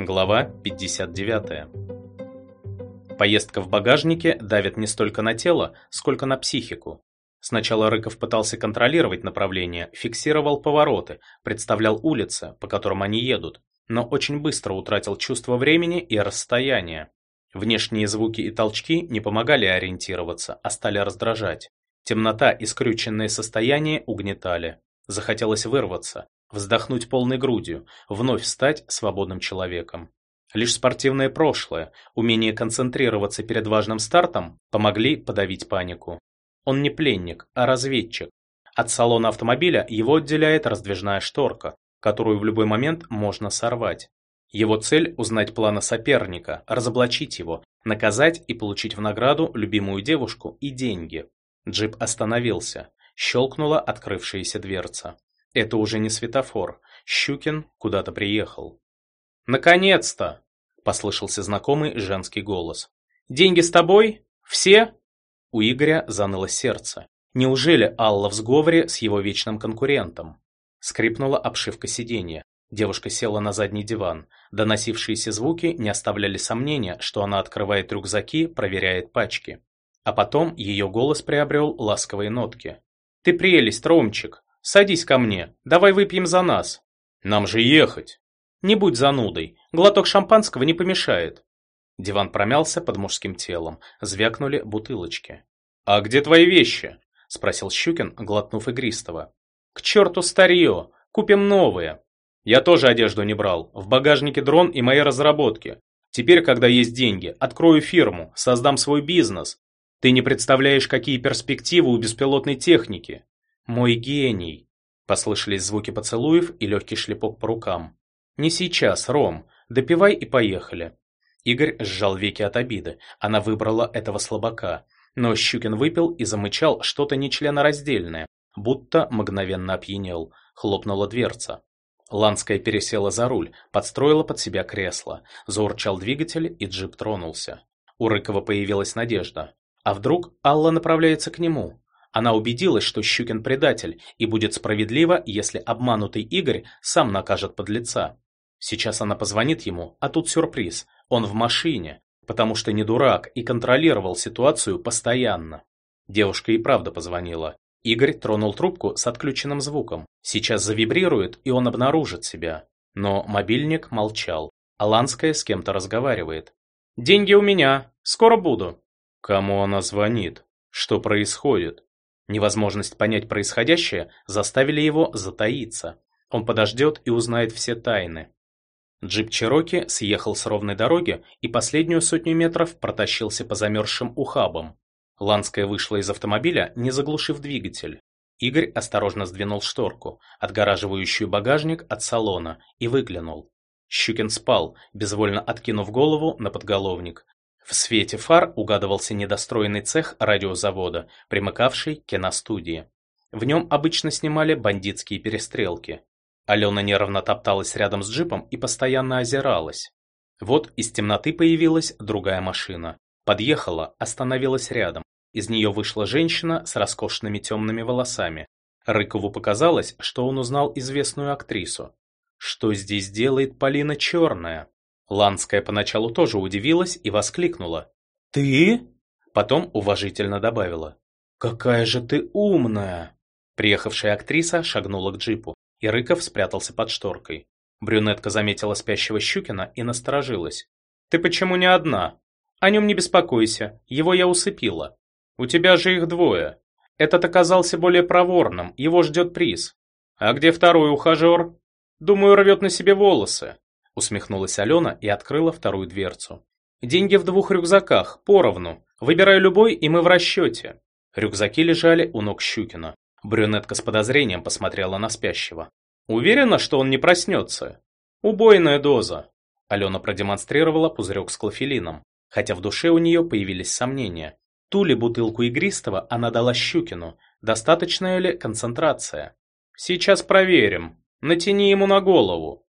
Глава 59. Поездка в багажнике давит не столько на тело, сколько на психику. Сначала Рыков пытался контролировать направление, фиксировал повороты, представлял улицы, по которым они едут, но очень быстро утратил чувство времени и расстояния. Внешние звуки и толчки не помогали ориентироваться, а стали раздражать. Темнота и скрюченное состояние угнетали. Захотелось вырваться, вздохнуть полной грудью, вновь стать свободным человеком. Лишь спортивное прошлое, умение концентрироваться перед важным стартом помогли подавить панику. Он не пленник, а разведчик. От салона автомобиля его отделяет раздвижная шторка, которую в любой момент можно сорвать. Его цель – узнать планы соперника, разоблачить его, наказать и получить в награду любимую девушку и деньги. Джип остановился. Щелкнула открывшаяся дверца. Это уже не светофор. Щукин куда-то приехал. «Наконец-то!» – послышался знакомый женский голос. «Деньги с тобой? Все?» У Игоря заныло сердце. Неужели Алла в сговоре с его вечным конкурентом? Скрипнула обшивка сиденья. Девушка села на задний диван. Доносившиеся звуки не оставляли сомнения, что она открывает рюкзаки, проверяет пачки. А потом ее голос приобрел ласковые нотки. «Ты прелесть, Ромчик! Садись ко мне, давай выпьем за нас!» «Нам же ехать!» «Не будь занудой, глоток шампанского не помешает!» Диван промялся под мужским телом, звякнули бутылочки. «А где твои вещи?» – спросил Щукин, глотнув игристого. «К черту старье! Купим новые!» «Я тоже одежду не брал, в багажнике дрон и мои разработки. Теперь, когда есть деньги, открою фирму, создам свой бизнес. Ты не представляешь, какие перспективы у беспилотной техники. Мой гений!» Послышались звуки поцелуев и легкий шлепок по рукам. «Не сейчас, Ром. Допивай и поехали». Игорь сжал веки от обиды. Она выбрала этого слабака. Но Щукин выпил и замычал что-то нечленораздельное, будто мгновенно опьянел. Хлопнула дверца. Ланская пересела за руль, подстроила под себя кресло. Заурчал двигатель, и джип тронулся. У Рыкова появилась надежда. А вдруг Алла направляется к нему? Она убедилась, что Щукин предатель, и будет справедливо, если обманутый Игорь сам накажет подлеца. Сейчас она позвонит ему, а тут сюрприз. Он в машине, потому что не дурак и контролировал ситуацию постоянно. Девушка и правда позвонила. Игорь тронул трубку с отключенным звуком. Сейчас завибрирует, и он обнаружит себя. Но мобильник молчал. Аланская с кем-то разговаривает. «Деньги у меня. Скоро буду». Кому она звонит? Что происходит? Невозможность понять происходящее заставили его затаиться. Он подождет и узнает все тайны. Джип Чероки съехал с ровной дороги и последнюю сотню метров протащился по замерзшим ухабам. Ланская вышла из автомобиля, не заглушив двигатель. Игорь осторожно сдвинул шторку, отгораживающую багажник от салона, и выглянул. Щукин спал, безвольно откинув голову на подголовник. В свете фар угадывался недостроенный цех радиозавода, примыкавший к киностудии. В нем обычно снимали бандитские перестрелки. Алена нервно топталась рядом с джипом и постоянно озиралась. Вот из темноты появилась другая машина. Подъехала, остановилась рядом. Из нее вышла женщина с роскошными темными волосами. Рыкову показалось, что он узнал известную актрису. Что здесь делает Полина Черная? Ланская поначалу тоже удивилась и воскликнула. «Ты?» Потом уважительно добавила. «Какая же ты умная!» Приехавшая актриса шагнула к джипу и Рыков спрятался под шторкой. Брюнетка заметила спящего Щукина и насторожилась. «Ты почему не одна? О нем не беспокойся, его я усыпила. У тебя же их двое. Этот оказался более проворным, его ждет приз. А где второй ухажер? Думаю, рвет на себе волосы». Усмехнулась Алена и открыла вторую дверцу. «Деньги в двух рюкзаках, поровну. Выбирай любой, и мы в расчете». Рюкзаки лежали у ног Щукина. Брюнетка с подозрением посмотрела на спящего. «Уверена, что он не проснется?» «Убойная доза». Алена продемонстрировала пузырек с клофелином, хотя в душе у нее появились сомнения. Ту ли бутылку игристого она дала Щукину, достаточная ли концентрация? «Сейчас проверим. Натяни ему на голову».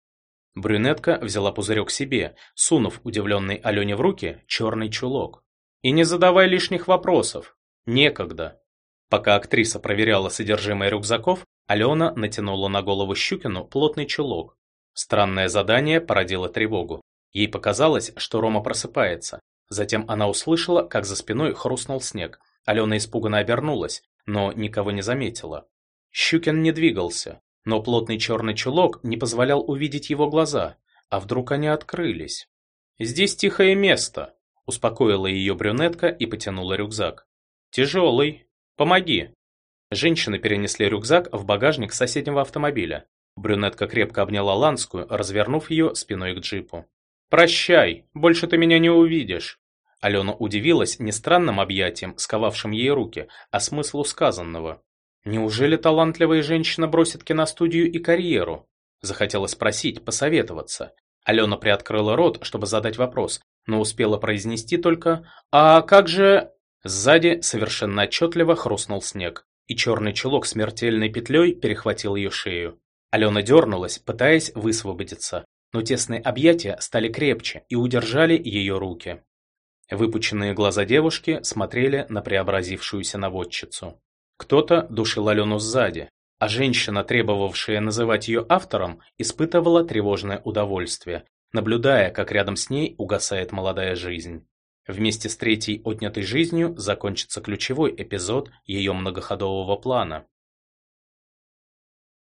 Брюнетка взяла пузырек себе, сунув удивленной Алене в руки черный чулок. «И не задавай лишних вопросов. Некогда». Пока актриса проверяла содержимое рюкзаков, Алена натянула на голову Щукину плотный чулок. Странное задание породило тревогу. Ей показалось, что Рома просыпается. Затем она услышала, как за спиной хрустнул снег. Алена испуганно обернулась, но никого не заметила. Щукин не двигался, но плотный черный чулок не позволял увидеть его глаза. А вдруг они открылись? «Здесь тихое место», – успокоила ее брюнетка и потянула рюкзак. «Тяжелый. Помоги». Женщины перенесли рюкзак в багажник соседнего автомобиля. Брюнетка крепко обняла Ланскую, развернув ее спиной к джипу. «Прощай, больше ты меня не увидишь». Алена удивилась не странным объятием, сковавшим ей руки, а смыслу сказанного. Неужели талантливая женщина бросит киностудию и карьеру? Захотелось спросить, посоветоваться. Алена приоткрыла рот, чтобы задать вопрос, но успела произнести только «А как же...» Сзади совершенно отчетливо хрустнул снег, и черный чулок смертельной петлей перехватил ее шею. Алена дернулась, пытаясь высвободиться, но тесные объятия стали крепче и удержали ее руки. Выпученные глаза девушки смотрели на преобразившуюся наводчицу. Кто-то душил Алену сзади, а женщина, требовавшая называть ее автором, испытывала тревожное удовольствие, наблюдая, как рядом с ней угасает молодая жизнь. Вместе с третьей отнятой жизнью закончится ключевой эпизод ее многоходового плана.